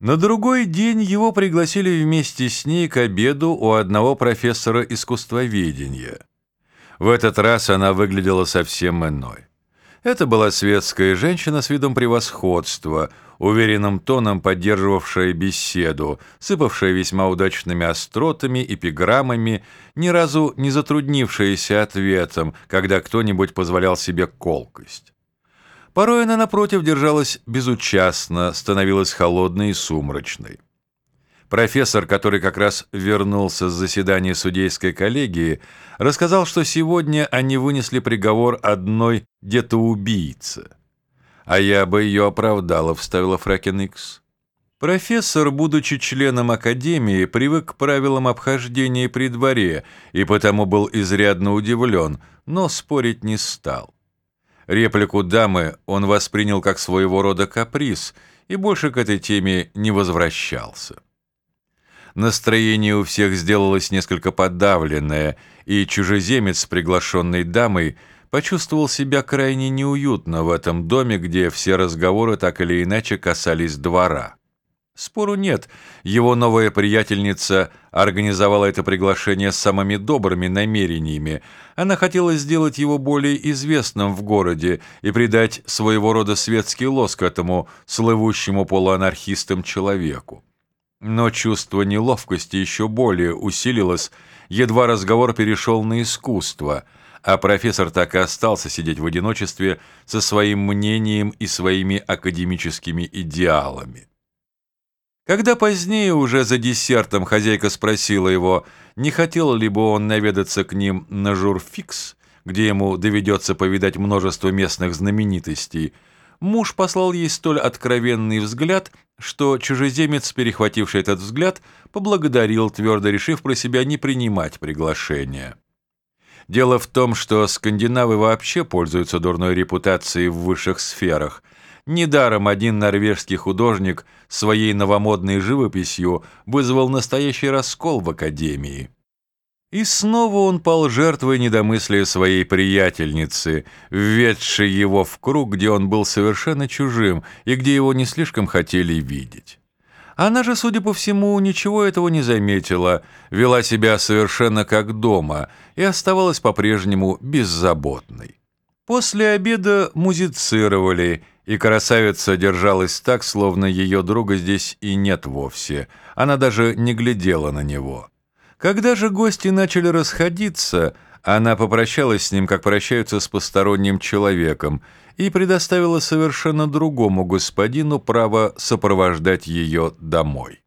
На другой день его пригласили вместе с ней к обеду у одного профессора искусствоведения. В этот раз она выглядела совсем иной. Это была светская женщина с видом превосходства, уверенным тоном поддерживавшая беседу, сыпавшая весьма удачными остротами, эпиграммами, ни разу не затруднившаяся ответом, когда кто-нибудь позволял себе колкость. Порой она, напротив, держалась безучастно, становилась холодной и сумрачной. Профессор, который как раз вернулся с заседания судейской коллегии, рассказал, что сегодня они вынесли приговор одной детоубийце. «А я бы ее оправдала», — вставила Фракен Икс. Профессор, будучи членом Академии, привык к правилам обхождения при дворе и потому был изрядно удивлен, но спорить не стал. Реплику дамы он воспринял как своего рода каприз и больше к этой теме не возвращался. Настроение у всех сделалось несколько подавленное, и чужеземец, приглашенный дамой, почувствовал себя крайне неуютно в этом доме, где все разговоры так или иначе касались двора. Спору нет, его новая приятельница организовала это приглашение с самыми добрыми намерениями. Она хотела сделать его более известным в городе и придать своего рода светский лоск этому слывущему полуанархистам человеку. Но чувство неловкости еще более усилилось, едва разговор перешел на искусство, а профессор так и остался сидеть в одиночестве со своим мнением и своими академическими идеалами. Когда позднее, уже за десертом, хозяйка спросила его, не хотел ли бы он наведаться к ним на журфикс, где ему доведется повидать множество местных знаменитостей, муж послал ей столь откровенный взгляд, что чужеземец, перехвативший этот взгляд, поблагодарил, твердо решив про себя не принимать приглашение. Дело в том, что скандинавы вообще пользуются дурной репутацией в высших сферах – Недаром один норвежский художник своей новомодной живописью вызвал настоящий раскол в Академии. И снова он пал жертвой недомыслия своей приятельницы, введшей его в круг, где он был совершенно чужим и где его не слишком хотели видеть. Она же, судя по всему, ничего этого не заметила, вела себя совершенно как дома и оставалась по-прежнему беззаботной. После обеда музицировали, и красавица держалась так, словно ее друга здесь и нет вовсе. Она даже не глядела на него. Когда же гости начали расходиться, она попрощалась с ним, как прощаются с посторонним человеком, и предоставила совершенно другому господину право сопровождать ее домой.